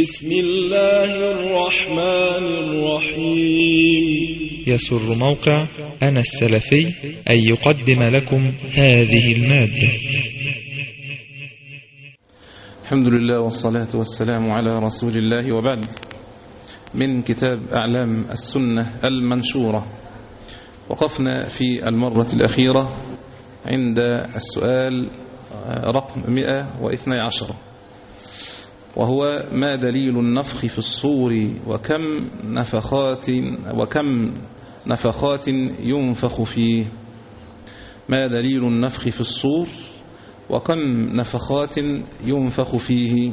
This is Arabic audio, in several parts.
بسم الله الرحمن الرحيم. يسر موقع أنا السلفي أن يقدم لكم هذه المادة. الحمد لله والصلاة والسلام على رسول الله وبعد. من كتاب أعلام السنة المنشورة. وقفنا في المرة الأخيرة عند السؤال رقم 112 وهو ما دليل النفخ في الصور وكم نفخات وكم نفخات ينفخ فيه. ما دليل النفخ في الصور وكم نفخات ينفخ فيه.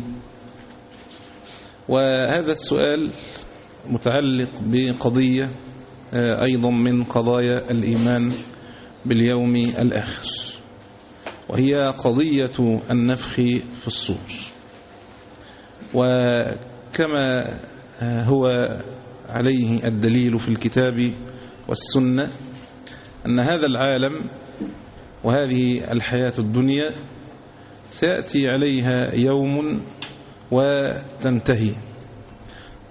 وهذا السؤال متعلق بقضية أيضا من قضايا الإيمان باليوم الآخر. وهي قضية النفخ في الصور. وكما هو عليه الدليل في الكتاب والسنة أن هذا العالم وهذه الحياة الدنيا سيأتي عليها يوم وتنتهي.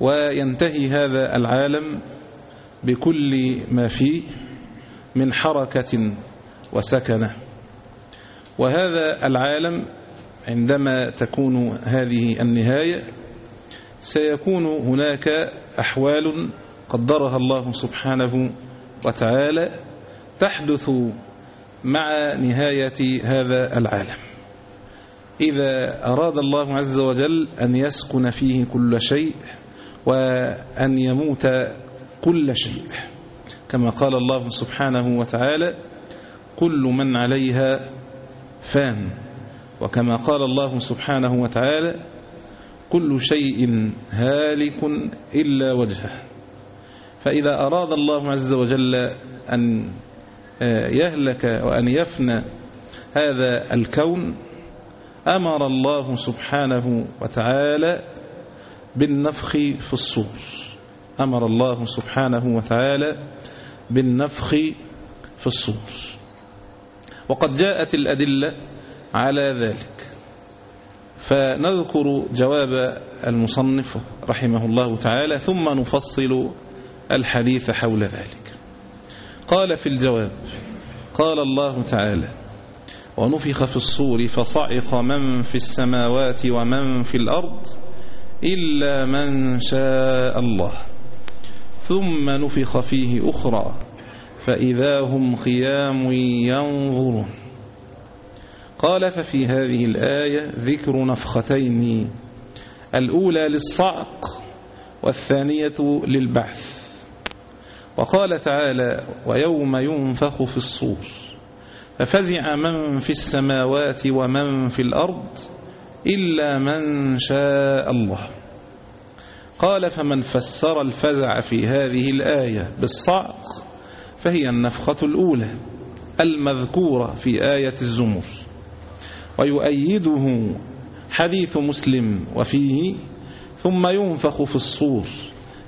وينتهي هذا العالم بكل ما فيه من حركة وسكنة. وهذا العالم عندما تكون هذه النهاية سيكون هناك أحوال قدرها الله سبحانه وتعالى تحدث مع نهاية هذا العالم. إذا أراد الله عز وجل أن يسكن فيه كل شيء وأن يموت كل شيء كما قال الله سبحانه وتعالى كل من عليها فان. وكما قال الله سبحانه وتعالى كل شيء هالك إلا وجهه. فإذا أراد الله عز وجل أن يهلك وأن يفنى هذا الكون أمر الله سبحانه وتعالى بالنفخ في الصور. أمر الله سبحانه وتعالى بالنفخ في الصور. وقد جاءت الأدلة على ذلك. فنذكر جواب المصنف رحمه الله تعالى ثم نفصل الحديث حول ذلك. قال في الجواب قال الله تعالى ونفخ في الصور فصعق من في السماوات ومن في الأرض إلا من شاء الله ثم نفخ فيه أخرى فإذا هم قيام ينظرون. قال ففي هذه الآية ذكر نفختين الأولى للصعق والثانية للبعث. وقال تعالى ويوم ينفخ في الصور. ففزع من في السماوات ومن في الأرض إلا من شاء الله. قال فمن فسر الفزع في هذه الآية بالصعق فهي النفخة الأولى المذكورة في آية الزمر. ويؤيده حديث مسلم وفيه ثم ينفخ في الصور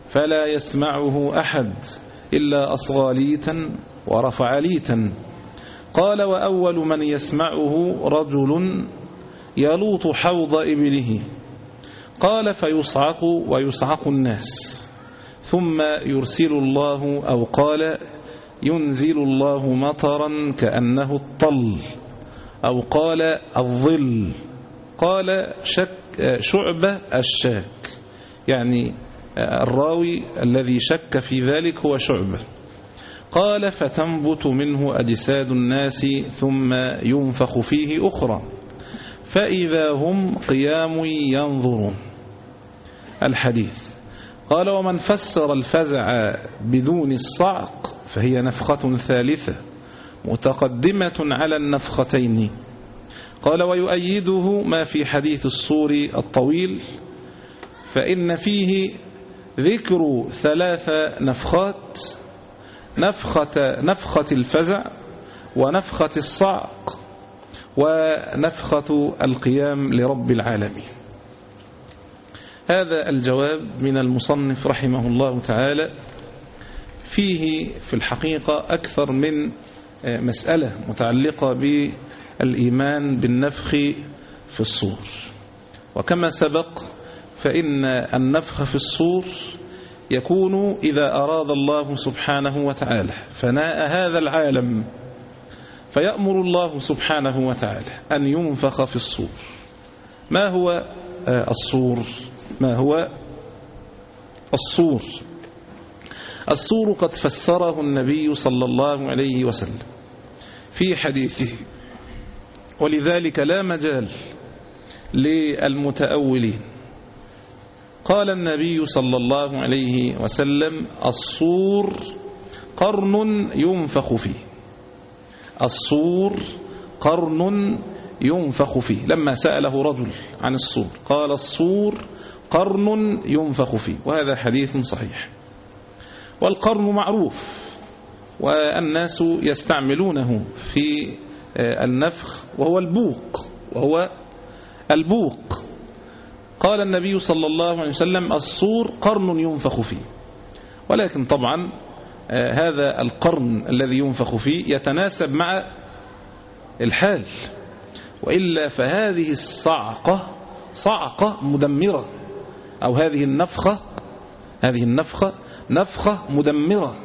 فلا يسمعه أحد إلا أصغى ليتا ورفع ليتا. قال وأول من يسمعه رجل يلوط حوض إبله. قال فيصعق ويصعق الناس. ثم يرسل الله أو قال ينزل الله مطرا كأنه الطل. أو قال الظل قال شك شعبة الشاك. يعني الراوي الذي شك في ذلك هو شعبة. قال فتنبت منه أجساد الناس ثم ينفخ فيه أخرى. فإذا هم قيام ينظرون. الحديث. قال ومن فسر الفزع بدون الصعق فهي نفخة ثالثة. متقدمة على النفختين. قال ويؤيده ما في حديث الصور الطويل فإن فيه ذكر ثلاث نفخات نفخة, نفخة الفزع ونفخة الصعق ونفخة القيام لرب العالمين. هذا الجواب من المصنف رحمه الله تعالى. فيه في الحقيقة أكثر من مسألة متعلقة بالإيمان بالنفخ في الصور. وكما سبق فإن النفخ في الصور يكون إذا أراد الله سبحانه وتعالى. فناء هذا العالم فيأمر الله سبحانه وتعالى أن ينفخ في الصور. ما هو الصور؟ ما هو؟ الصور. الصور قد فسره النبي صلى الله عليه وسلم في حديثه. ولذلك لا مجال للمتأولين. قال النبي صلى الله عليه وسلم الصور قرن ينفخ فيه. الصور قرن ينفخ فيه. لما سأله رجل عن الصور قال الصور قرن ينفخ فيه. وهذا حديث صحيح. والقرن معروف والناس يستعملونه في النفخ وهو البوق وهو البوق. قال النبي صلى الله عليه وسلم الصور قرن ينفخ فيه. ولكن طبعا هذا القرن الذي ينفخ فيه يتناسب مع الحال. وإلا فهذه الصعقة صعقة مدمرة أو هذه النفخة هذه النفخة نفخة مدمرة.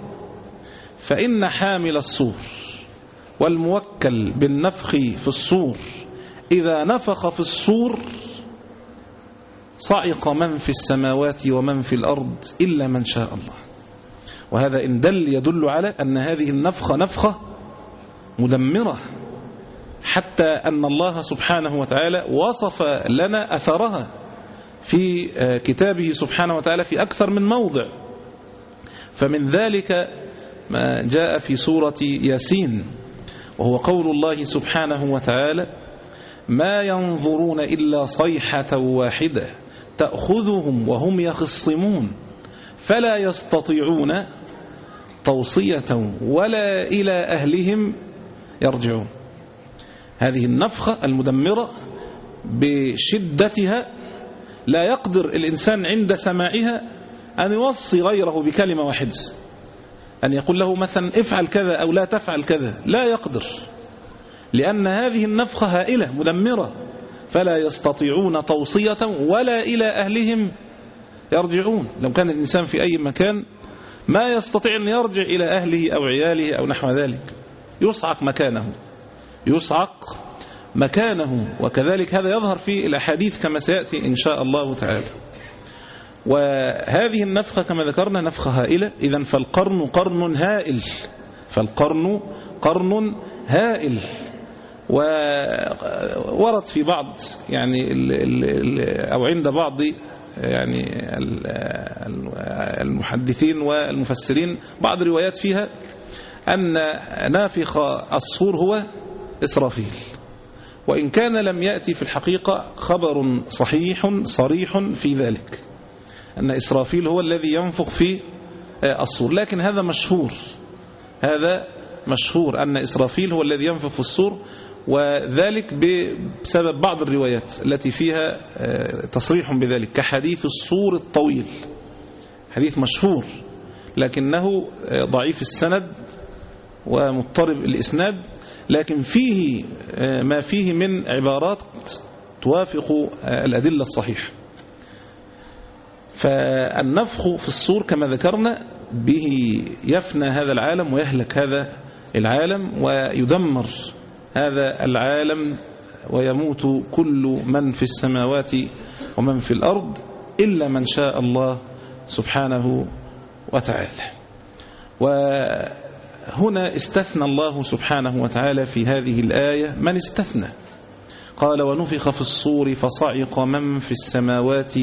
فإن حامل الصور والموكل بالنفخ في الصور إذا نفخ في الصور صعق من في السماوات ومن في الأرض إلا من شاء الله. وهذا إن دل يدل على أن هذه النفخة نفخة مدمرة حتى أن الله سبحانه وتعالى وصف لنا أثرها. في كتابه سبحانه وتعالى في أكثر من موضع. فمن ذلك ما جاء في سورة ياسين وهو قول الله سبحانه وتعالى ما ينظرون إلا صيحة واحدة تأخذهم وهم يخصمون فلا يستطيعون توصية ولا إلى أهلهم يرجعون. هذه النفخة المدمرة بشدتها لا يقدر الإنسان عند سماعها أن يوصي غيره بكلمة واحدة. أن يقول له مثلا افعل كذا أو لا تفعل كذا. لا يقدر. لأن هذه النفخة هائلة مدمرة. فلا يستطيعون توصية ولا إلى أهلهم يرجعون. لو كان الإنسان في أي مكان ما يستطيع أن يرجع إلى أهله أو عياله أو نحو ذلك. يصعق مكانه. يصعق مكانه وكذلك هذا يظهر في الأحاديث كما سيأتي إن شاء الله تعالى. وهذه النفخة كما ذكرنا نفخة هائلة إذا فالقرن قرن هائل. فالقرن قرن هائل. وورد في بعض يعني أو عند بعض يعني المحدثين والمفسرين بعض روايات فيها أن نافخ الصور هو إسرافيل. وإن كان لم يأتي في الحقيقة خبر صحيح صريح في ذلك أن إسرافيل هو الذي ينفخ في الصور. لكن هذا مشهور هذا مشهور أن إسرافيل هو الذي ينفخ في الصور وذلك بسبب بعض الروايات التي فيها تصريح بذلك كحديث الصور الطويل. حديث مشهور لكنه ضعيف السند ومضطرب الإسناد لكن فيه ما فيه من عبارات توافق الأدلة الصحيحة. فالنفخ في الصور كما ذكرنا به يفنى هذا العالم ويهلك هذا العالم ويدمر هذا العالم ويموت كل من في السماوات ومن في الأرض إلا من شاء الله سبحانه وتعالى. وهنا استثنى الله سبحانه وتعالى في هذه الآية من استثنى. قال ونفخ في الصور فصعق من في السماوات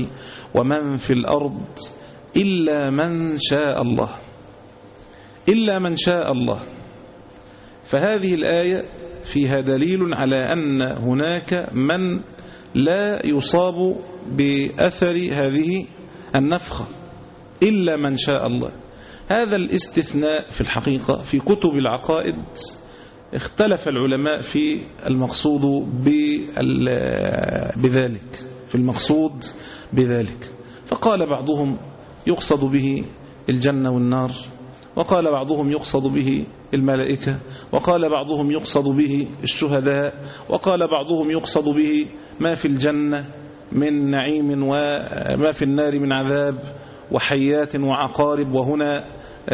ومن في الأرض إلا من شاء الله. إلا من شاء الله. فهذه الآية فيها دليل على أن هناك من لا يصاب بأثر هذه النفخة إلا من شاء الله. هذا الاستثناء في الحقيقة في كتب العقائد اختلف العلماء في المقصود بذلك في المقصود بذلك. فقال بعضهم يقصد به الجنة والنار وقال بعضهم يقصد به الملائكة وقال بعضهم يقصد به الشهداء وقال بعضهم يقصد به ما في الجنة من نعيم وما في النار من عذاب وحيات وعقارب وهنا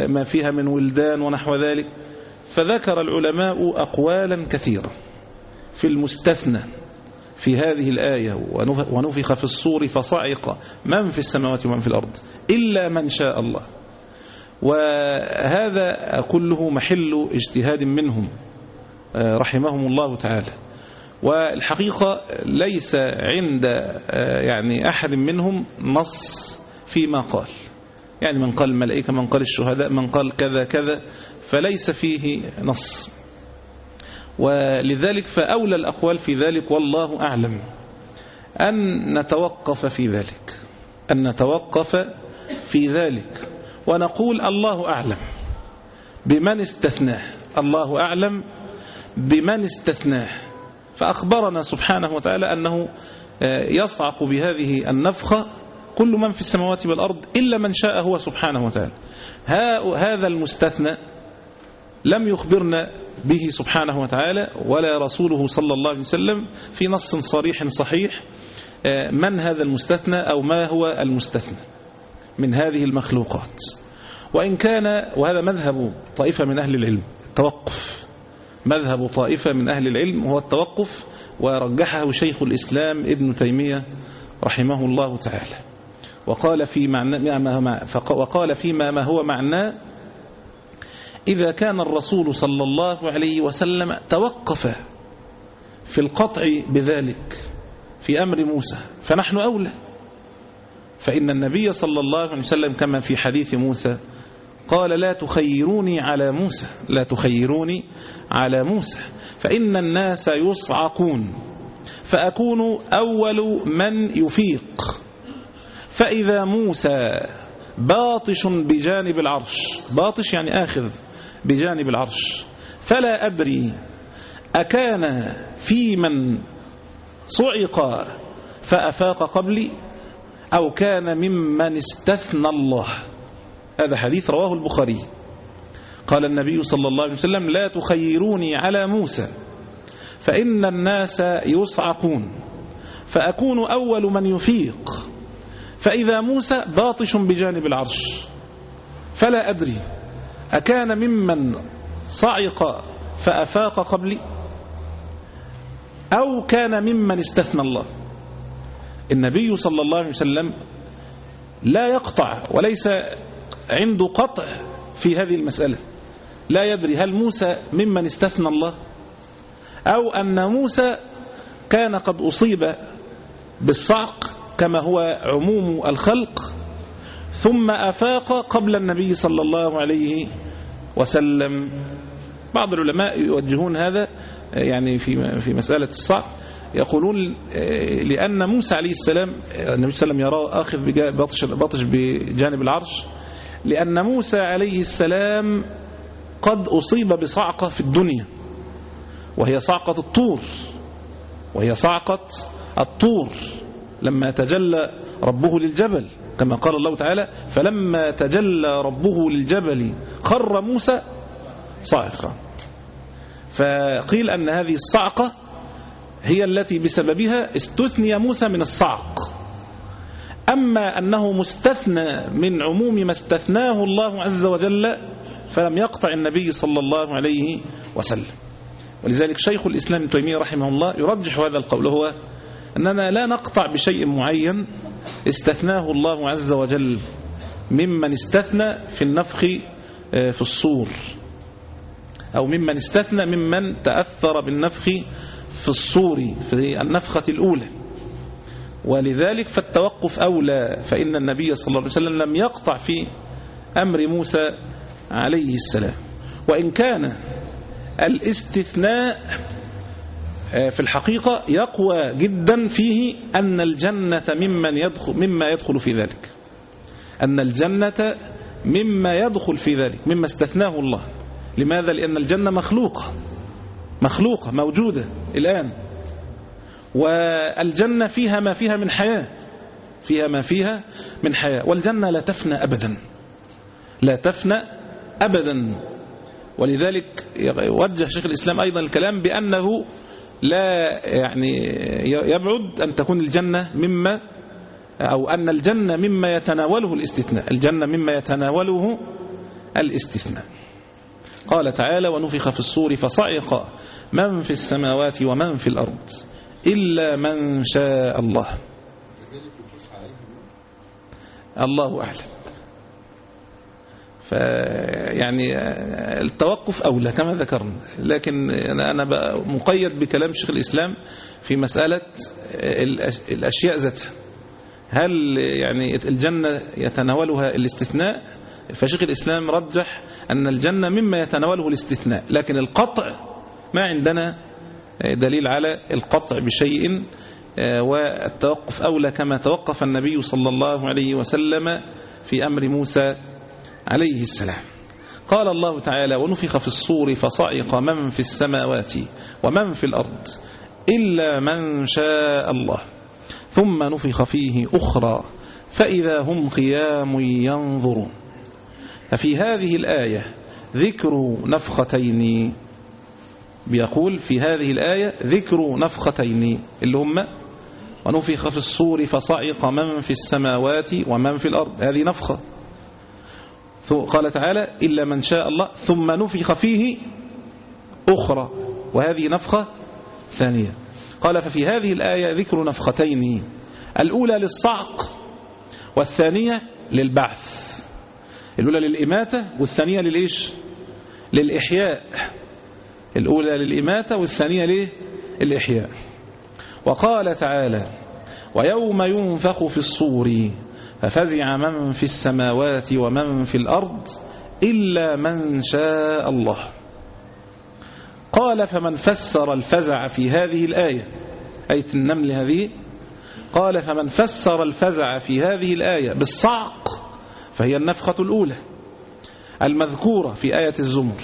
ما فيها من ولدان ونحو ذلك. فذكر العلماء أقوالا كثيرة في المستثنى في هذه الآية ونفخ في الصور فصعق من في السماوات ومن في الأرض إلا من شاء الله. وهذا كله محل اجتهاد منهم رحمهم الله تعالى. والحقيقة ليس عند يعني أحد منهم نص فيما قال. يعني من قال الملائكة من قال الشهداء من قال كذا كذا فليس فيه نص. ولذلك فأولى الأقوال في ذلك والله أعلم أن نتوقف في ذلك. أن نتوقف في ذلك. ونقول الله أعلم بمن استثناه. الله أعلم بمن استثناه. فأخبرنا سبحانه وتعالى أنه يصعق بهذه النفخة كل من في السماوات والأرض إلا من شاء هو سبحانه وتعالى. هذا المستثنى لم يخبرنا به سبحانه وتعالى ولا رسوله صلى الله عليه وسلم في نص صريح صحيح من هذا المستثنى أو ما هو المستثنى من هذه المخلوقات. وإن كان وهذا مذهب طائفة من أهل العلم التوقف مذهب طائفة من أهل العلم هو التوقف ورجحه شيخ الإسلام ابن تيمية رحمه الله تعالى. وقال في معنى ما وقال فيما ما هو معناه إذا كان الرسول صلى الله عليه وسلم توقف في القطع بذلك في أمر موسى فنحن أولى. فإن النبي صلى الله عليه وسلم كما في حديث موسى قال لا تخيروني على موسى لا تخيروني على موسى فإن الناس يصعقون فأكون أول من يفيق. فإذا موسى باطش بجانب العرش باطش يعني آخذ بجانب العرش فلا أدري أكان في من صعق فأفاق قبلي أو كان ممن استثنى الله. هذا حديث رواه البخاري. قال النبي صلى الله عليه وسلم لا تخيروني على موسى فإن الناس يصعقون فأكون أول من يفيق. فإذا موسى باطش بجانب العرش فلا أدري أكان ممن صعق فأفاق قبلي؟ أو كان ممن استثنى الله؟ النبي صلى الله عليه وسلم لا يقطع وليس عنده قطع في هذه المسألة. لا يدري هل موسى ممن استثنى الله أو أن موسى كان قد أصيب بالصعق كما هو عموم الخلق ثم أفاق قبل النبي صلى الله عليه وسلم. بعض العلماء يوجهون هذا يعني في في مسألة الصعق يقولون لأن موسى عليه السلام النبي صلى الله عليه وسلم يراه آخذ بطش, بطش بجانب العرش. لأن موسى عليه السلام قد أصيب بصعقة في الدنيا وهي صعقة الطور وهي صعقة الطور. لما تجلى ربه للجبل كما قال الله تعالى فلما تجلى ربه للجبل خر موسى صاعقا. فقيل أن هذه الصعقة هي التي بسببها استثني موسى من الصعق أما أنه مستثنى من عموم ما استثناه الله عز وجل فلم يقطع النبي صلى الله عليه وسلم. ولذلك شيخ الإسلام تيمية رحمه الله يرجح هذا القول هو أننا لا نقطع بشيء معين استثناه الله عز وجل ممن استثنى في النفخ في الصور. أو ممن استثنى ممن تأثر بالنفخ في الصور في النفخة الأولى. ولذلك فالتوقف أولى فإن النبي صلى الله عليه وسلم لم يقطع في أمر موسى عليه السلام. وإن كان الاستثناء في الحقيقة يقوى جدا فيه أن الجنة ممن يدخل مما يدخل في ذلك. أن الجنة مما يدخل في ذلك مما استثناه الله. لماذا؟ لأن الجنة مخلوقة. مخلوقة موجودة الآن. والجنة فيها ما فيها من حياة. فيها ما فيها من حياة. والجنة لا تفنى أبدا. لا تفنى أبدا. ولذلك وجه شيخ الإسلام أيضا الكلام بأنه لا يعني يبعد أن تكون الجنة مما أو أن الجنة مما يتناوله الاستثناء. الجنة مما يتناوله الاستثناء. قال تعالى ونفخ في الصور فصعق من في السماوات ومن في الأرض إلا من شاء الله. الله أعلم. فيعني التوقف أولى كما ذكرنا. لكن أنا مقيد بكلام شيخ الإسلام في مسألة الأشياء ذاتها. هل يعني الجنة يتناولها الاستثناء؟ فشيخ الإسلام رجح أن الجنة مما يتناوله الاستثناء لكن القطع ما عندنا دليل على القطع بشيء والتوقف أولى كما توقف النبي صلى الله عليه وسلم في أمر موسى عليه السلام. قال الله تعالى ونفخ في الصور فصعق من في السماوات ومن في الأرض إلا من شاء الله ثم نفخ فيه أخرى فإذا هم قيام ينظرون. ففي هذه الآية ذكر نفختين بيقول في هذه الآية ذكر نفختين اللي هم ونفخ في الصور فصعق من في السماوات ومن في الأرض. هذه نفخة. قال تعالى إلا من شاء الله ثم نفخ فيه أخرى. وهذه نفخة ثانية. قال ففي هذه الآية ذكر نفختين. الأولى للصعق والثانية للبعث. الأولى للإماتة والثانية للإيش؟ للإحياء. الأولى للإماتة والثانية ليه؟ الإحياء وقال تعالى ويوم ينفخ في الصور ففزع من في السماوات ومن في الأرض إلا من شاء الله. قال فمن فسر الفزع في هذه الآية آية النمل هذه قال فمن فسر الفزع في هذه الآية بالصعق فهي النفخة الأولى المذكورة في آية الزمر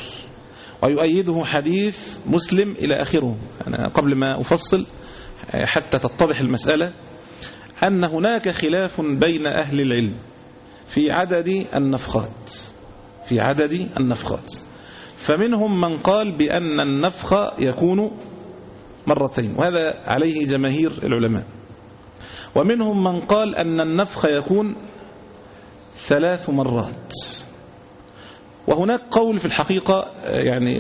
ويؤيده حديث مسلم إلى آخره. أنا قبل ما أفصل حتى تتضح المسألة أن هناك خلاف بين أهل العلم في عدد النفخات في عدد النفخات. فمنهم من قال بأن النفخ يكون مرتين وهذا عليه جماهير العلماء. ومنهم من قال أن النفخ يكون ثلاث مرات. وهناك قول في الحقيقة يعني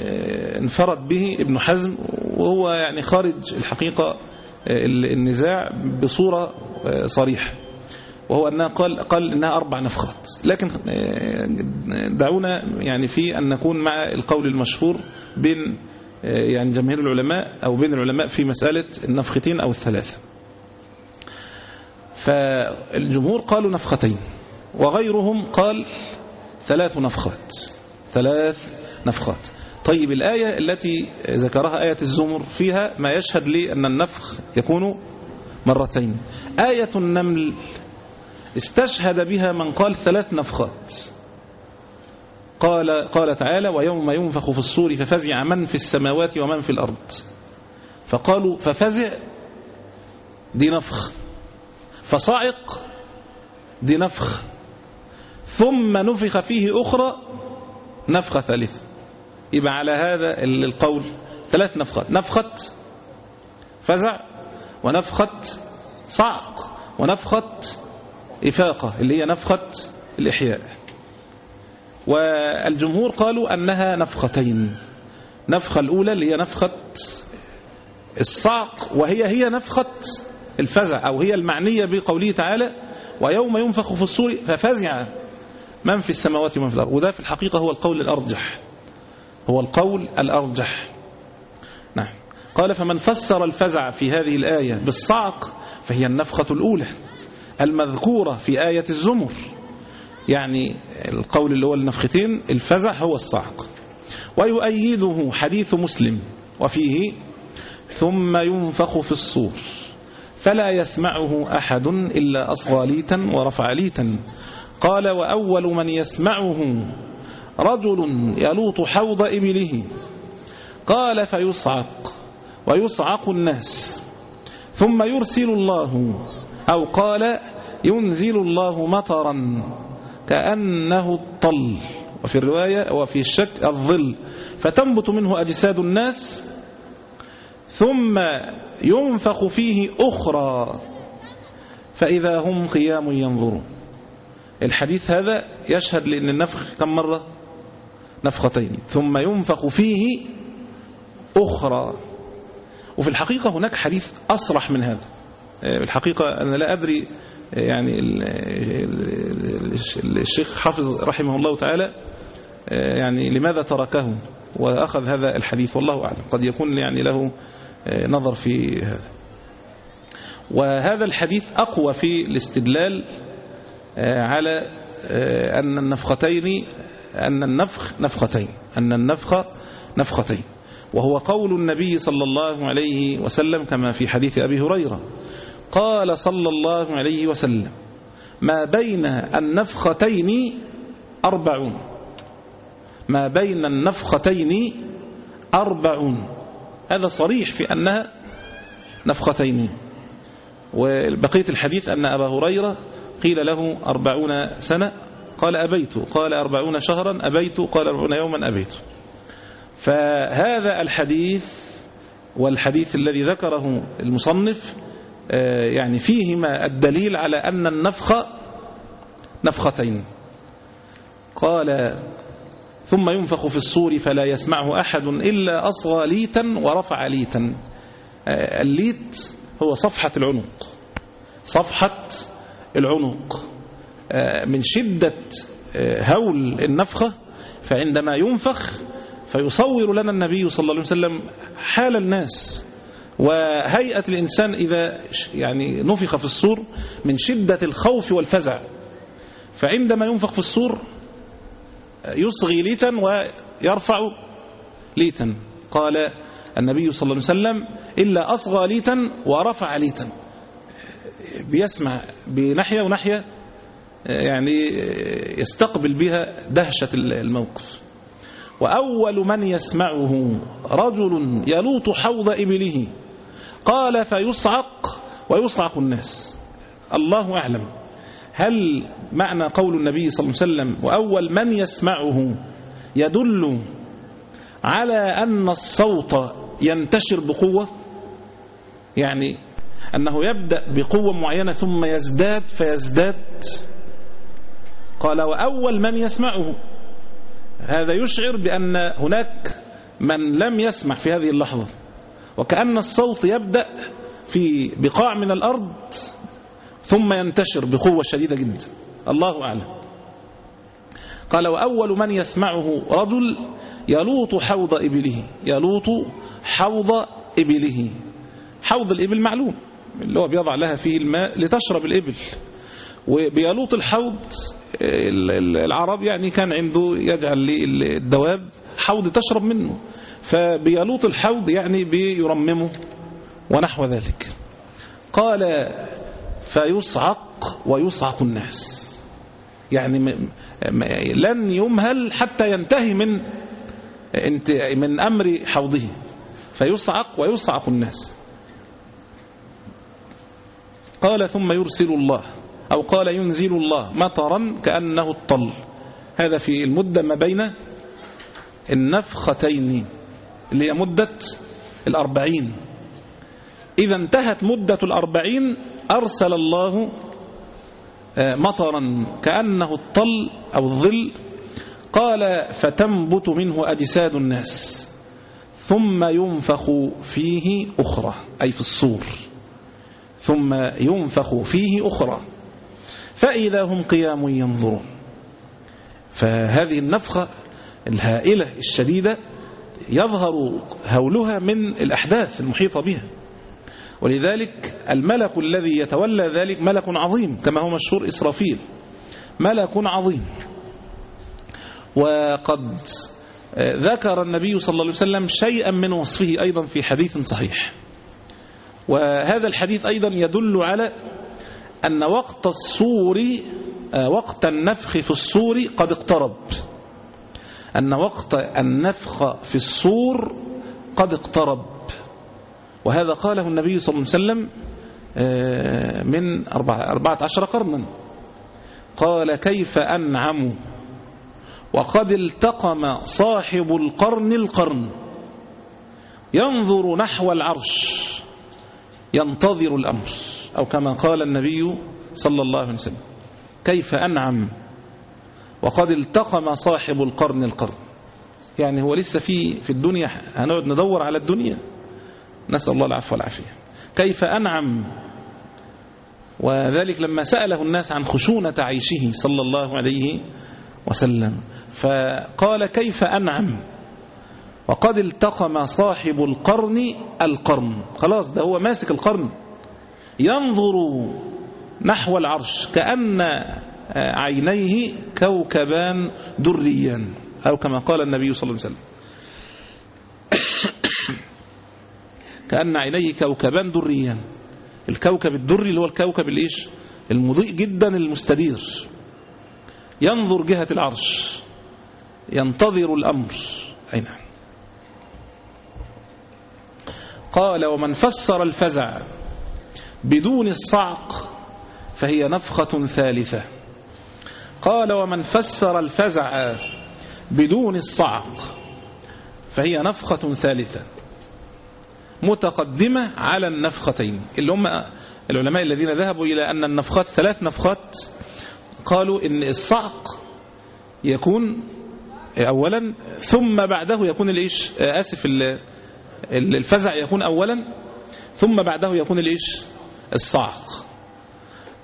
انفرد به ابن حزم وهو يعني خارج الحقيقة النزاع بصورة صريحة. وهو أنها قال, قال أنها أربع نفخات. لكن دعونا يعني في أن نكون مع القول المشهور بين يعني جماهير العلماء أو بين العلماء في مسألة النفختين أو الثلاثة. فالجمهور قالوا نفختين وغيرهم قال ثلاث نفخات. ثلاث نفخات. طيب الآية التي ذكرها آية الزمر فيها ما يشهد لي أن النفخ يكون مرتين. آية النمل استشهد بها من قال ثلاث نفخات. قال, قال تعالى ويوم ينفخ في الصور ففزع من في السماوات ومن في الأرض. فقالوا ففزع دي نفخ فصعق دي نفخ ثم نفخ فيه أخرى نفخة ثالثة. يبقى على هذا القول ثلاث نفخات. نفخة فزع ونفخة صعق ونفخة إفاقة اللي هي نفخة الإحياء. والجمهور قالوا أنها نفختين. نفخة الأولى اللي هي نفخة الصعق وهي هي نفخة الفزع أو هي المعنية بقوله تعالى ويوم ينفخ في الصور ففزع من في السماوات ومن في الأرض. وده في الحقيقة هو القول الأرجح. هو القول الأرجح. نعم. قال فمن فسر الفزع في هذه الآية بالصعق فهي النفخة الأولى المذكورة في آية الزمر. يعني القول اللي هو النفختين الفزع هو الصعق. ويؤيده حديث مسلم وفيه ثم ينفخ في الصور فلا يسمعه أحد إلا أصغى ليتا ورفع ليتا. قال وأول من يسمعه رجل يلوط حوض إبله. قال فيصعق ويصعق الناس. ثم يرسل الله أو قال ينزل الله مطرا كأنه الطل. وفي الرواية وفي الشك الظل. فتنبت منه أجساد الناس. ثم ينفخ فيه أخرى. فإذا هم قيام ينظرون. الحديث هذا يشهد لأن النفخ كم مرة؟ نفختين. ثم ينفخ فيه أخرى. وفي الحقيقة هناك حديث أصرح من هذا. الحقيقة أنا لا أدري يعني الشيخ حافظ رحمه الله تعالى يعني لماذا تركه وأخذ هذا الحديث؟ والله أعلم. قد يكون يعني له نظر في هذا. وهذا الحديث أقوى في الاستدلال على أن النفختين أن النفخ نفختين أن النفخ نفختين. وهو قول النبي صلى الله عليه وسلم كما في حديث أبي هريرة. قال صلى الله عليه وسلم ما بين النفختين أربعون. ما بين النفختين أربعون. هذا صريح في أنها نفختين. وبقية الحديث أن أبا هريرة قيل له أربعون سنة قال أبيت قال أربعون شهرا أبيت قال أربعون يوما أبيت. فهذا الحديث والحديث الذي ذكره المصنف يعني فيهما الدليل على أن النفخ نفختين. قال ثم ينفخ في الصور فلا يسمعه أحد إلا أصغى ليتا ورفع ليتا. الليت هو صفحة العنق صفحة العنق. من شدة هول النفخة فعندما ينفخ فيصور لنا النبي صلى الله عليه وسلم حال الناس. وهيئة الإنسان إذا يعني نفخ في الصور من شدة الخوف والفزع. فعندما ينفخ في الصور يصغي ليتا ويرفع ليتا قال النبي صلى الله عليه وسلم إلا أصغى ليتا ورفع ليتا بيسمع بناحية وناحية يعني يستقبل بها دهشة الموقف. وأول من يسمعه رجل يلوط حوض إبله. قال فيصعق ويصعق الناس. الله أعلم. هل معنى قول النبي صلى الله عليه وسلم وأول من يسمعه يدل على أن الصوت ينتشر بقوة؟ يعني أنه يبدأ بقوة معينة ثم يزداد فيزداد. قال وأول من يسمعه. هذا يشعر بأن هناك من لم يسمع في هذه اللحظة. وكأن الصوت يبدأ في بقاع من الأرض ثم ينتشر بقوة شديدة جدا. الله أعلم. قال وأول من يسمعه رجل يلوط حوض إبله. يلوط حوض إبله. حوض الإبل معلوم. اللي هو بيضع لها فيه الماء لتشرب الإبل. وبيلوط الحوض العرب يعني كان عنده يجعل للدواب حوض تشرب منه. فبيلوط الحوض يعني بيرممه ونحو ذلك. قال فيصعق ويصعق الناس. يعني لن يمهل حتى ينتهي من من أمر حوضه. فيصعق ويصعق الناس. قال ثم يرسل الله أو قال ينزل الله مطرا كأنه الطل. هذا في المدة ما بين النفختين اللي هي مدة الأربعين. إذا انتهت مدة الأربعين أرسل الله مطرا كأنه الطل أو الظل. قال فتنبت منه أجساد الناس ثم ينفخ فيه أخرى أي في الصور. ثم ينفخ فيه أخرى. فإذا هم قيام ينظرون. فهذه النفخة الهائلة الشديدة يظهر هولها من الأحداث المحيطة بها. ولذلك الملك الذي يتولى ذلك ملك عظيم كما هو مشهور إسرافيل. ملك عظيم. وقد ذكر النبي صلى الله عليه وسلم شيئا من وصفه أيضا في حديث صحيح. وهذا الحديث أيضا يدل على أن وقت الصور وقت النفخ في الصور قد اقترب. أن وقت النفخ في الصور قد اقترب. وهذا قاله النبي صلى الله عليه وسلم من أربعة عشر قرنا. قال كيف أنعم؟ وقد التقم صاحب القرن القرن. ينظر نحو العرش. ينتظر الأمر. أو كما قال النبي صلى الله عليه وسلم كيف أنعم وقد التقم صاحب القرن القرن. يعني هو لسه في في الدنيا هنقعد ندور على الدنيا. نسأل الله العفو والعافية. كيف أنعم؟ وذلك لما سأله الناس عن خشونة عيشه صلى الله عليه وسلم. فقال كيف أنعم؟ وقد التقم صاحب القرن القرن. خلاص ده هو ماسك القرن. ينظر نحو العرش كأن عينيه كوكبان دريان أو كما قال النبي صلى الله عليه وسلم. كأن عينيه كوكبان دريان. الكوكب الدري اللي هو الكوكب الايش المضيء جدا المستدير. ينظر جهة العرش. ينتظر الأمر. أي نعم. قال ومن فسر الفزع بدون الصعق فهي نفخة ثالثة. قال ومن فسر الفزع بدون الصعق فهي نفخة ثالثة. متقدمة على النفختين. اللي هم العلماء الذين ذهبوا إلى أن النفخات ثلاث نفخات قالوا إن الصعق يكون أولا ثم بعده يكون الإيش؟ آسف الفزع يكون أولا ثم بعده يكون الإيش؟ الصعق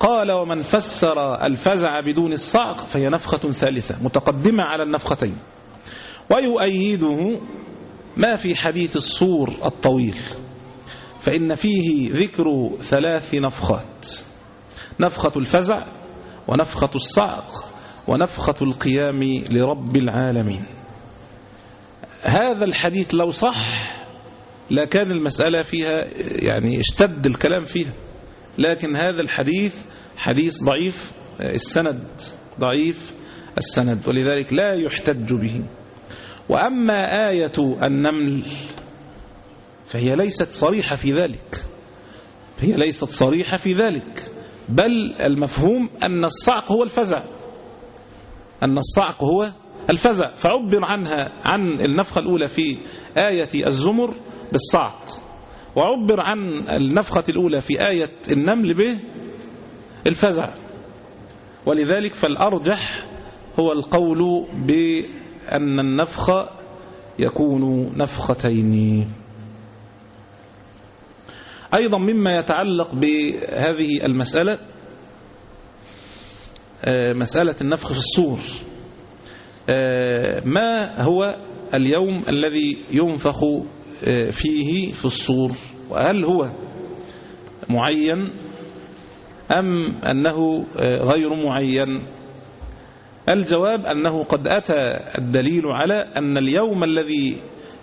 قال ومن فسر الفزع بدون الصعق فهي نفخة ثالثة متقدمة على النفختين. ويؤيده ما في حديث الصور الطويل فإن فيه ذكر ثلاث نفخات نفخة الفزع ونفخة الصعق ونفخة القيام لرب العالمين. هذا الحديث لو صح لكان المسألة فيها يعني اشتد الكلام فيها. لكن هذا الحديث حديث ضعيف السند ضعيف السند ولذلك لا يحتج به. وأما آية النمل فهي ليست صريحة في ذلك. هي ليست صريحة في ذلك. بل المفهوم أن الصعق هو الفزع. أن الصعق هو الفزع. فعبر عنها عن النفخة الأولى في آية الزمر بالصعق. وعبر عن النفخة الأولى في آية النمل به الفزع. ولذلك فالأرجح هو القول بأن النفخ يكون نفختين. أيضا مما يتعلق بهذه المسألة مسألة النفخ في الصور. ما هو اليوم الذي ينفخ فيه في الصور. وهل هو معين أم أنه غير معين؟ الجواب أنه قد أتى الدليل على أن اليوم الذي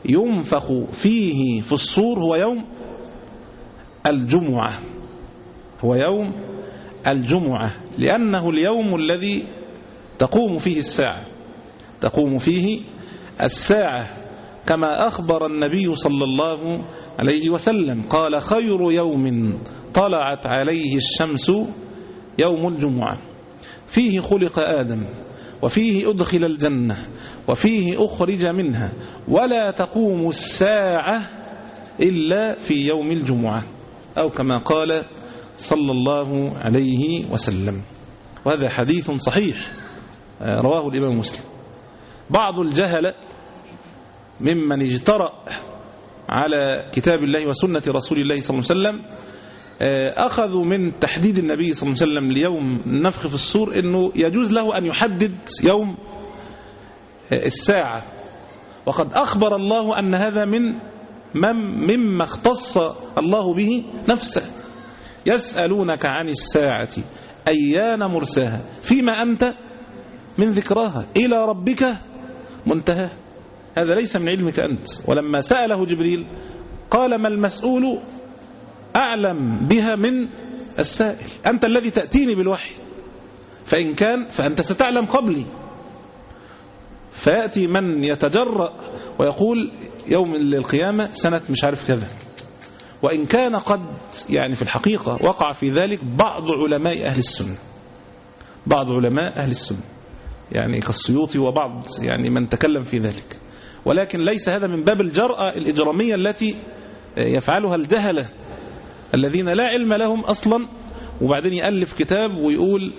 ينفخ فيه في الصور هو يوم الجمعة. هو يوم الجمعة لأنه اليوم الذي تقوم فيه الساعة. تقوم فيه الساعة. كما أخبر النبي صلى الله عليه وسلم قال خير يوم طلعت عليه الشمس يوم الجمعة فيه خلق آدم وفيه أدخل الجنة وفيه أخرج منها ولا تقوم الساعة إلا في يوم الجمعة. أو كما قال صلى الله عليه وسلم. وهذا حديث صحيح رواه الإمام مسلم. بعض الجهل ممن اجترأ على كتاب الله وسنة رسول الله صلى الله عليه وسلم أخذوا من تحديد النبي صلى الله عليه وسلم ليوم النفخ في الصور أنه يجوز له أن يحدد يوم الساعة. وقد أخبر الله أن هذا من مما اختص الله به نفسه. يسألونك عن الساعة أيان مرساها؟ فيما أنت من ذكراها. إلى ربك منتهى. هذا ليس من علمك أنت. ولما سأله جبريل قال ما المسؤول أعلم بها من السائل. أنت الذي تأتيني بالوحي. فإن كان فأنت ستعلم قبلي. فيأتي من يتجرأ ويقول يوم القيامة سنة مش عارف كذا. وإن كان قد يعني في الحقيقة وقع في ذلك بعض علماء أهل السنة. بعض علماء أهل السنة. يعني كالسيوطي وبعض يعني من تكلم في ذلك. ولكن ليس هذا من باب الجرأة الإجرامية التي يفعلها الجهلة الذين لا علم لهم أصلا وبعدين يألف كتاب ويقول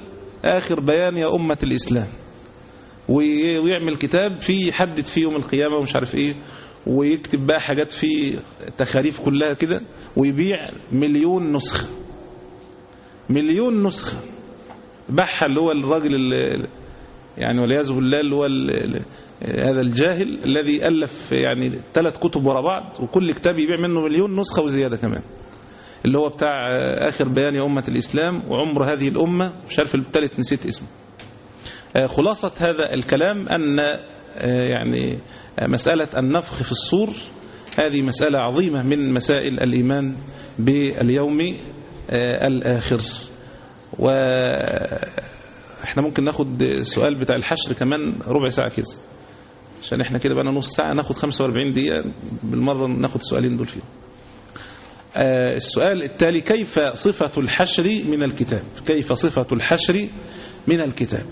آخر بيان يا أمة الإسلام ويعمل كتاب فيه يحدد فيه يوم القيامة ومش عارف إيه ويكتب بقى حاجات فيه تخاريف كلها كده ويبيع مليون نسخة مليون نسخة. بحها اللي هو الراجل اللي يعني والعياذ بالله اللي هو هذا الجاهل الذي ألف يعني ثلاث كتب ورا بعض وكل كتاب يبيع منه مليون نسخة وزيادة كمان. اللي هو بتاع آخر بيان يا أمة الإسلام وعمر هذه الأمة مش عارف الثالث نسيت اسمه. خلاصة هذا الكلام أن يعني مسألة النفخ في الصور هذه مسألة عظيمة من مسائل الإيمان باليوم الآخر. وإحنا ممكن ناخد السؤال بتاع الحشر كمان ربع ساعة كده. عشان إحنا كده بقى نص ساعة ناخد 45 دقيقة بالمرة ناخد السؤالين دول فيه السؤال التالي كيف صفة الحشر من الكتاب؟ كيف صفة الحشر من الكتاب؟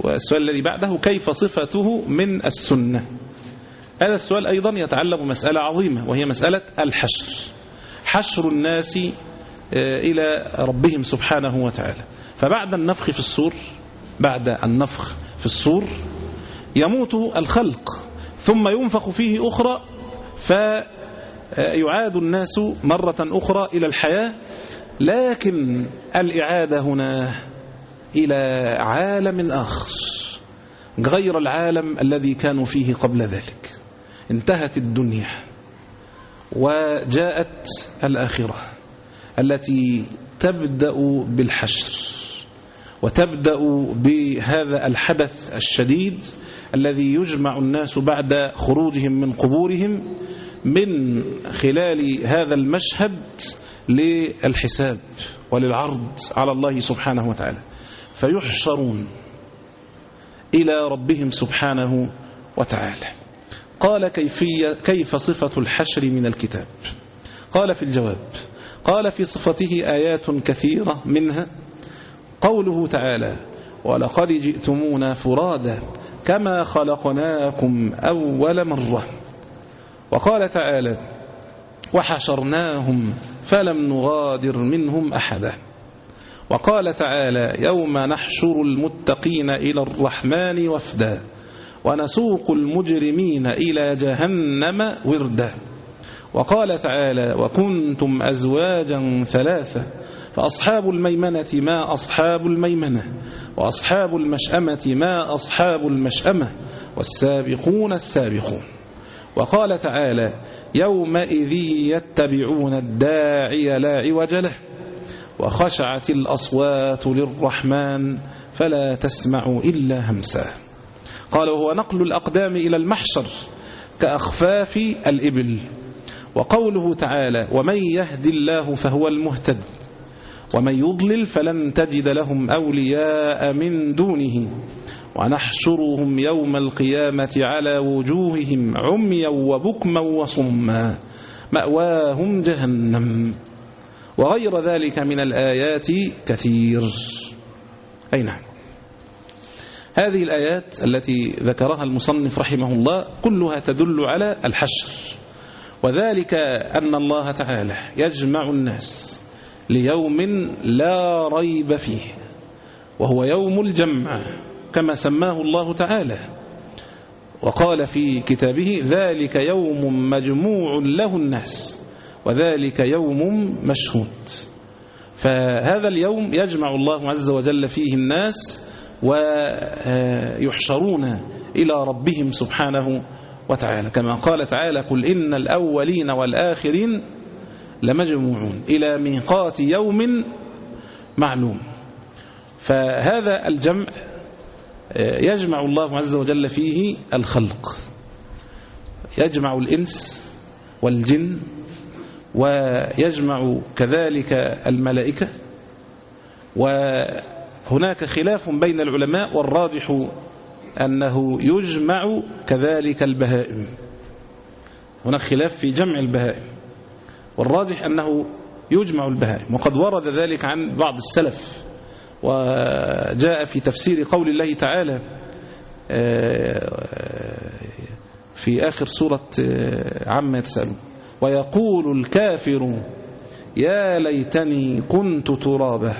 والسؤال الذي بعده كيف صفته من السنة؟ هذا السؤال أيضا يتعلق مسألة عظيمة وهي مسألة الحشر. حشر الناس إلى ربهم سبحانه وتعالى. فبعد النفخ في الصور بعد النفخ في الصور يموت الخلق ثم ينفخ فيه أخرى فيعاد الناس مرة أخرى إلى الحياة. لكن الإعادة هنا إلى عالم آخر غير العالم الذي كانوا فيه قبل ذلك. انتهت الدنيا وجاءت الآخرة التي تبدأ بالحشر وتبدأ بهذا الحدث الشديد الذي يجمع الناس بعد خروجهم من قبورهم من خلال هذا المشهد للحساب وللعرض على الله سبحانه وتعالى. فيحشرون إلى ربهم سبحانه وتعالى. قال كيفية كيف صفة الحشر من الكتاب؟ قال في الجواب قال في صفته آيات كثيرة منها قوله تعالى ولقد جئتمونا فرادا كما خلقناكم أول مرة. وقال تعالى وحشرناهم فلم نغادر منهم أحدا. وقال تعالى يوم نحشر المتقين إلى الرحمن وفدا ونسوق المجرمين إلى جهنم وردا. وقال تعالى وكنتم أزواجا ثلاثة فأصحاب الميمنة ما أصحاب الميمنة وأصحاب المشأمة ما أصحاب المشأمة والسابقون السابقون. وقال تعالى يومئذ يتبعون الداعي لا عوج له وخشعت الأصوات للرحمن فلا تسمع إلا همسا. قال وهو نقل الأقدام إلى المحشر كأخفاف الإبل. وقوله تعالى ومن يهد الله فهو المهتد. ومن يضلل فلن تجد لهم أولياء من دونه ونحشرهم يوم القيامة على وجوههم عميا وبكما وصما مأواهم جهنم وغير ذلك من الآيات كثير. أي نعم. هذه الآيات التي ذكرها المصنف رحمه الله كلها تدل على الحشر وذلك أن الله تعالى يجمع الناس ليوم لا ريب فيه وهو يوم الجمع كما سماه الله تعالى. وقال في كتابه ذلك يوم مجموع له الناس وذلك يوم مشهود. فهذا اليوم يجمع الله عز وجل فيه الناس ويحشرون إلى ربهم سبحانه وتعالى. كما قال تعالى قل إن الأولين والآخرين لمجموعون إلى ميقات يوم معلوم. فهذا الجمع يجمع الله عز وجل فيه الخلق. يجمع الإنس والجن ويجمع كذلك الملائكة. وهناك خلاف بين العلماء والراجح أنه يجمع كذلك البهائم. هناك خلاف في جمع البهائم. والراجح أنه يجمع البهائم وقد ورد ذلك عن بعض السلف وجاء في تفسير قول الله تعالى في آخر سورة عما يتسألون ويقول الكافر يا ليتني كنت ترابا.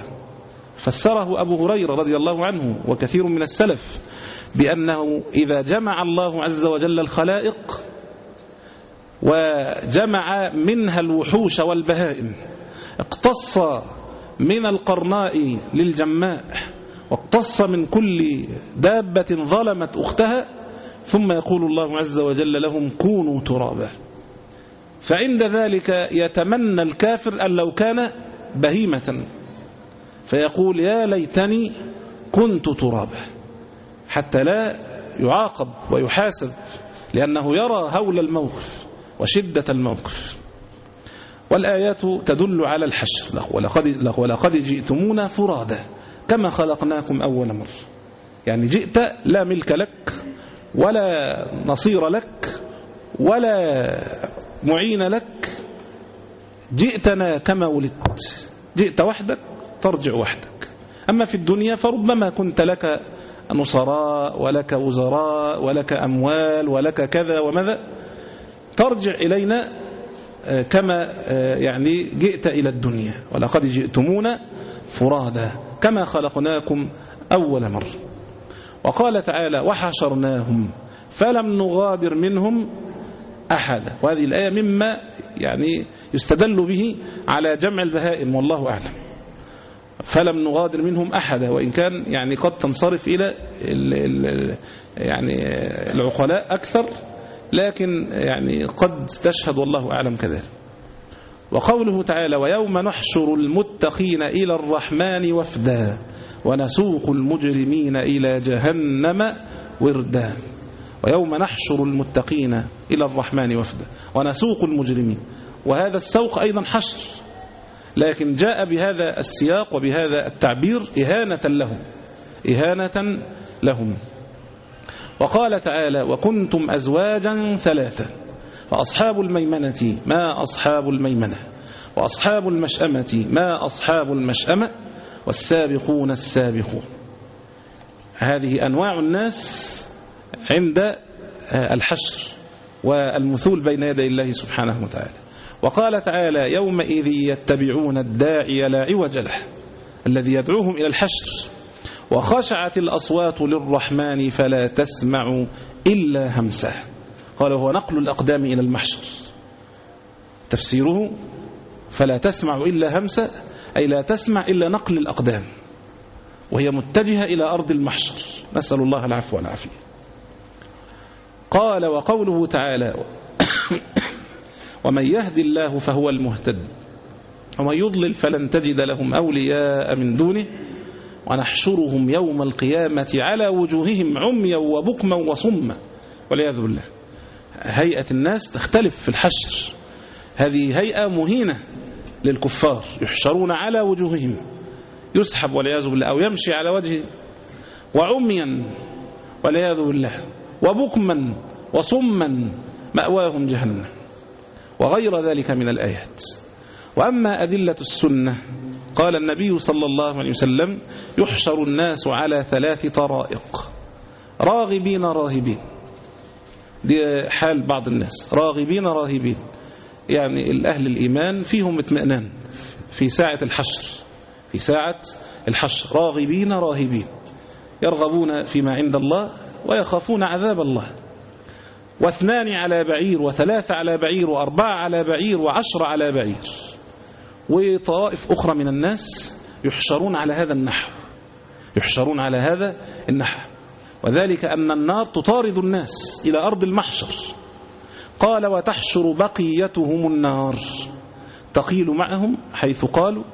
فسره أبو هريرة رضي الله عنه وكثير من السلف بأنه إذا جمع الله عز وجل الخلائق وجمع منها الوحوش والبهائم. اقتص من القرناء للجماء واقتص من كل دابة ظلمت أختها ثم يقول الله عز وجل لهم كونوا ترابا. فعند ذلك يتمنى الكافر أن لو كان بهيمة. فيقول يا ليتني كنت ترابا. حتى لا يعاقب ويحاسب لأنه يرى هول الموقف. وشدة الموقف. والآيات تدل على الحشر. ولقد, ولقد جئتمونا فرادا كما خلقناكم أول مرة. يعني جئت لا ملك لك ولا نصير لك ولا معين لك. جئتنا كما ولدت. جئت وحدك ترجع وحدك. أما في الدنيا فربما كنت لك نصراء ولك وزراء ولك أموال ولك كذا وماذا. ترجع إلينا كما يعني جئت إلى الدنيا. ولقد جئتمونا فرادا كما خلقناكم أول مرة. وقال تعالى وحشرناهم فلم نغادر منهم أحدا. وهذه الآية مما يعني يستدل به على جمع البهائم والله أعلم. فلم نغادر منهم أحدا وإن كان يعني قد تنصرف إلى ال ال يعني العقلاء أكثر لكن يعني قد تشهد والله أعلم كذلك. وقوله تعالى ويوم نحشر المتقين إلى الرحمن وفدا ونسوق المجرمين إلى جهنم وردا. ويوم نحشر المتقين إلى الرحمن وفدا ونسوق المجرمين. وهذا السوق أيضا حشر لكن جاء بهذا السياق وبهذا التعبير إهانة لهم إهانة لهم. وقال تعالى وكنتم أزواجا ثلاثة فأصحاب الميمنة ما أصحاب الميمنة وأصحاب المشأمة ما أصحاب المشأمة والسابقون السابقون. هذه أنواع الناس عند الحشر والمثول بين يدي الله سبحانه وتعالى. وقال تعالى يومئذ يتبعون الداعي لا عوج له الذي يدعوهم إلى الحشر وخشعت الأصوات للرحمن فلا تسمع إلا همسه. قال هو نقل الأقدام إلى المحشر. تفسيره فلا تسمع إلا همسة أي لا تسمع إلا نقل الأقدام. وهي متجهة إلى أرض المحشر. نسأل الله العفو والعافية. قال وقوله تعالى ومن يهد الله فهو المهتد ومن يضلل فلن تجد لهم أولياء من دونه. ونحشرهم يوم القيامة على وجوههم عميا وبكما وصما. والعياذ بالله. هيئة الناس تختلف في الحشر. هذه هيئة مهينة للكفار يحشرون على وجوههم. يسحب والعياذ بالله أو يمشي على وجهه. وعميا والعياذ بالله. وبكما وصما مأواهم جهنم. وغير ذلك من الآيات. وأما أدلة السنة قال النبي صلى الله عليه وسلم يحشر الناس على ثلاث طرائق. راغبين راهبين. دي حال بعض الناس. راغبين راهبين. يعني الأهل الإيمان فيهم اطمئنان. في ساعة الحشر. في ساعة الحشر. راغبين راهبين. يرغبون فيما عند الله ويخافون عذاب الله. واثنان على بعير وثلاثة على بعير وأربعة على بعير وعشرة على بعير. وطوائف أخرى من الناس يحشرون على هذا النحو. يحشرون على هذا النحو. وذلك أن النار تطارد الناس إلى أرض المحشر. قال وتحشر بقيتهم النار. تقيل معهم حيث قالوا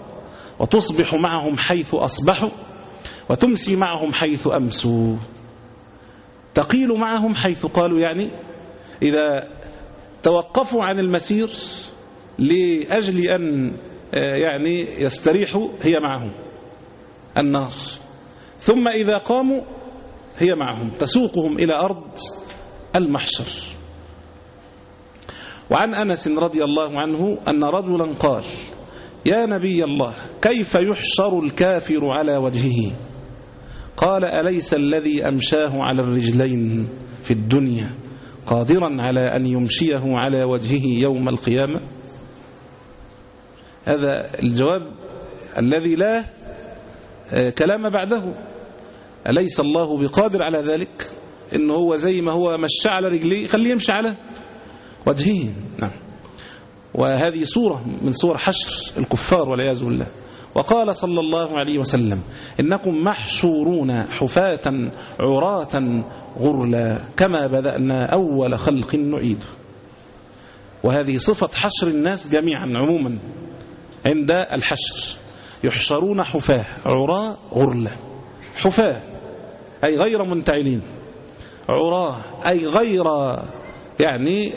وتصبح معهم حيث أصبحوا وتمسي معهم حيث أمسوا. تقيل معهم حيث قالوا يعني إذا توقفوا عن المسير لأجل أن يعني يستريحوا هي معهم. النار. ثم إذا قاموا هي معهم. تسوقهم إلى أرض المحشر. وعن أنس رضي الله عنه أن رجلا قال يا نبي الله كيف يحشر الكافر على وجهه؟ قال أليس الذي أمشاه على الرجلين في الدنيا قادرا على أن يمشيه على وجهه يوم القيامة؟ هذا الجواب الذي لا كلام بعده. أليس الله بقادر على ذلك؟ إنه هو زي ما هو مشى على رجليه خليه يمشي على وجهه. نعم. وهذه صورة من صور حشر الكفار والعياذ بالله. وقال صلى الله عليه وسلم إنكم محشورون حفاة عراة غرلا كما بدأنا أول خلق نعيد. وهذه صفة حشر الناس جميعا عموما. عند الحشر. يحشرون حفاة عراة غرلا حفاة أي غير منتعلين. عراة أي غير يعني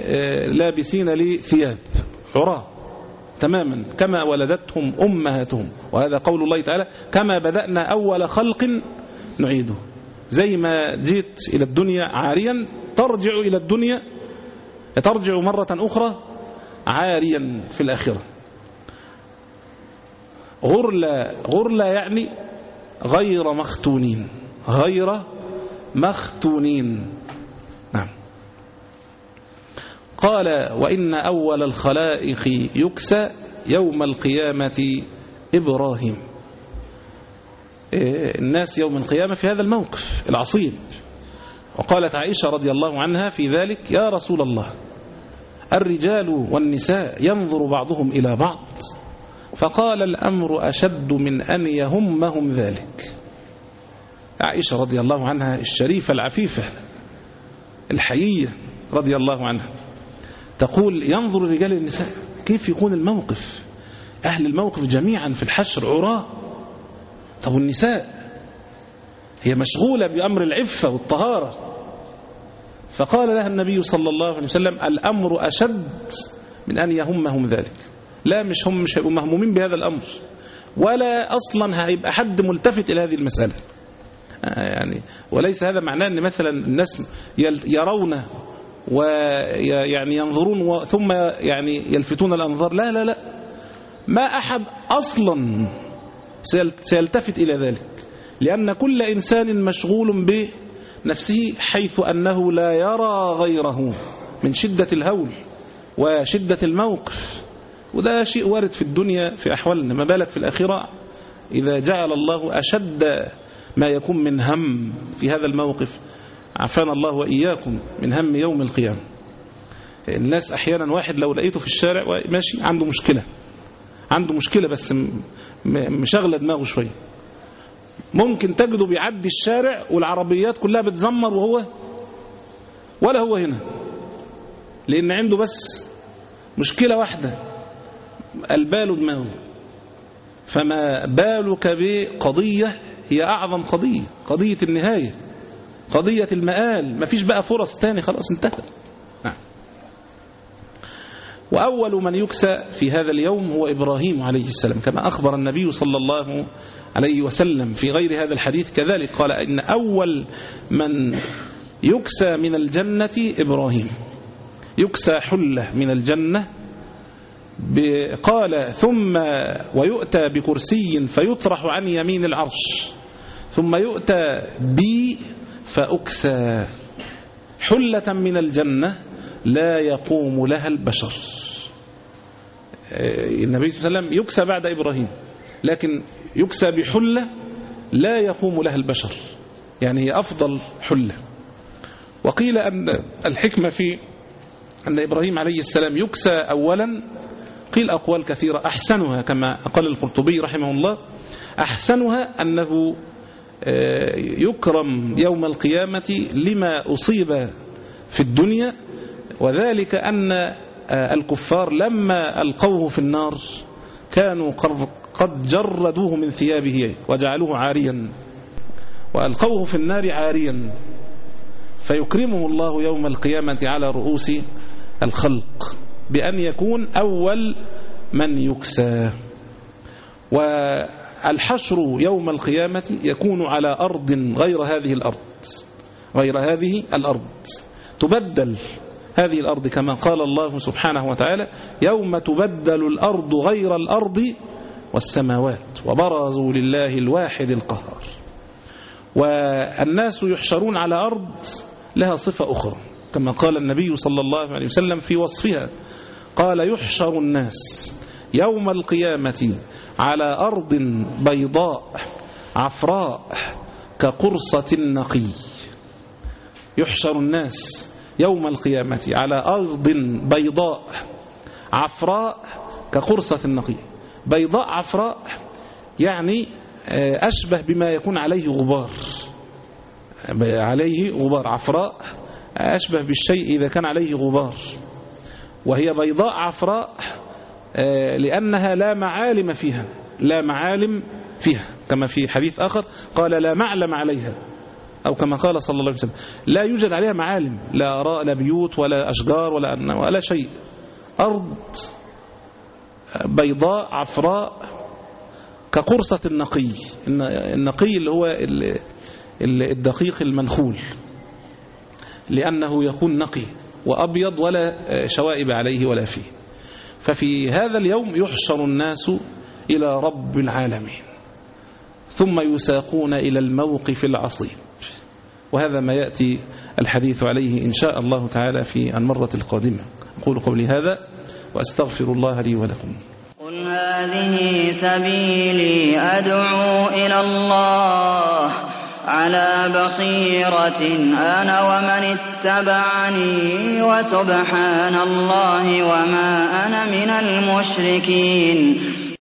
لابسين لثياب. عراة تماما كما ولدتهم أمهاتهم. وهذا قول الله تعالى كما بدأنا أول خلق نعيده. زي ما جيت إلى الدنيا عاريا ترجع إلى الدنيا ترجع مرة أخرى عاريا في الآخرة. غرلا غرلا يعني غير مختونين غير مختونين. نعم. قال وإن أول الخلائق يكسى يوم القيامة إبراهيم. الناس يوم القيامة في هذا الموقف العصيب. وقالت عائشة رضي الله عنها في ذلك يا رسول الله الرجال والنساء ينظر بعضهم إلى بعض فقال الأمر أشد من أن يهمهم ذلك. عائشة رضي الله عنها الشريفة العفيفة الحيية رضي الله عنها تقول ينظر الرجال النساء كيف يكون الموقف؟ أهل الموقف جميعا في الحشر عراة. طب النساء هي مشغولة بأمر العفة والطهارة. فقال لها النبي صلى الله عليه وسلم الأمر أشد من أن يهمهم ذلك. لا مش هم مش هيبقوا مهمومين بهذا الأمر. ولا أصلا هيبقى حد ملتفت إلى هذه المسألة. يعني وليس هذا معناه أن مثلا الناس يرون ويعني ينظرون ثم يعني يلفتون الأنظار. لا لا لا. ما أحد أصلا سيلتفت إلى ذلك. لأن كل إنسان مشغول بنفسه حيث أنه لا يرى غيره من شدة الهول وشدة الموقف. وده شيء وارد في الدنيا في أحوالنا. ما بالك في الآخرة؟ إذا جعل الله أشد ما يكون من هم في هذا الموقف عافانا الله وإياكم من هم يوم القيامة. الناس أحيانا واحد لو لقيته في الشارع ماشي عنده مشكلة. عنده مشكلة بس مشغلة دماغه شوية. ممكن تجده بيعدي الشارع والعربيات كلها بتزمر وهو ولا هو هنا. لأن عنده بس مشكلة واحدة. البال دماغه فما بالك بقضية هي أعظم قضية قضية النهاية قضية المآل. ما فيش بقى فرص تاني خلاص انتهى. نعم. وأول من يكسى في هذا اليوم هو إبراهيم عليه السلام كما أخبر النبي صلى الله عليه وسلم في غير هذا الحديث كذلك. قال إن أول من يكسى من الجنة إبراهيم. يكسى حلة من الجنة قال ثم ويؤتى بكرسي فيطرح عن يمين العرش ثم يؤتى بي فأكسى حلة من الجنة لا يقوم لها البشر. النبي صلى الله عليه وسلم يكسى بعد إبراهيم لكن يكسى بحلة لا يقوم لها البشر يعني هي أفضل حلة. وقيل أن الحكمة في أن إبراهيم عليه السلام يكسى أولا قيل أقوال كثيرة. أحسنها كما قال القرطبي رحمه الله. أحسنها أنه يكرم يوم القيامة لما أصيب في الدنيا وذلك أن الكفار لما ألقوه في النار كانوا قد جردوه من ثيابه وجعلوه عاريا وألقوه في النار عاريا. فيكرمه الله يوم القيامة على رؤوس الخلق. بأن يكون أول من يكسى. والحشر يوم القيامة يكون على أرض غير هذه الأرض غير هذه الأرض. تبدل هذه الأرض كما قال الله سبحانه وتعالى يوم تبدل الأرض غير الأرض والسماوات وبرزوا لله الواحد القهار. والناس يحشرون على أرض لها صفة أخرى. كما قال النبي صلى الله عليه وسلم في وصفها قال يحشر الناس يوم القيامة على أرض بيضاء عفراء كقرصة النقي. يحشر الناس يوم القيامة على أرض بيضاء عفراء كقرصة النقي. بيضاء عفراء يعني أشبه بما يكون عليه غبار عليه غبار عفراء أشبه بالشيء إذا كان عليه غبار. وهي بيضاء عفراء لأنها لا معالم فيها لا معالم فيها. كما في حديث آخر قال لا معلم عليها. أو كما قال صلى الله عليه وسلم لا يوجد عليها معالم لا أراء لا بيوت ولا أشجار ولا, ولا شيء. أرض بيضاء عفراء كقرصة النقي. النقي اللي هو الدقيق المنخول. لأنه يكون نقي وأبيض ولا شوائب عليه ولا فيه. ففي هذا اليوم يحشر الناس إلى رب العالمين ثم يساقون إلى الموقف العصيب. وهذا ما يأتي الحديث عليه إن شاء الله تعالى في المرة القادمة. أقول قولي هذا وأستغفر الله لي ولكم. قل هذه سبيلي أدعو إلى الله. على بصيرة أنا ومن اتبعني وسبحان الله وما أنا من المشركين.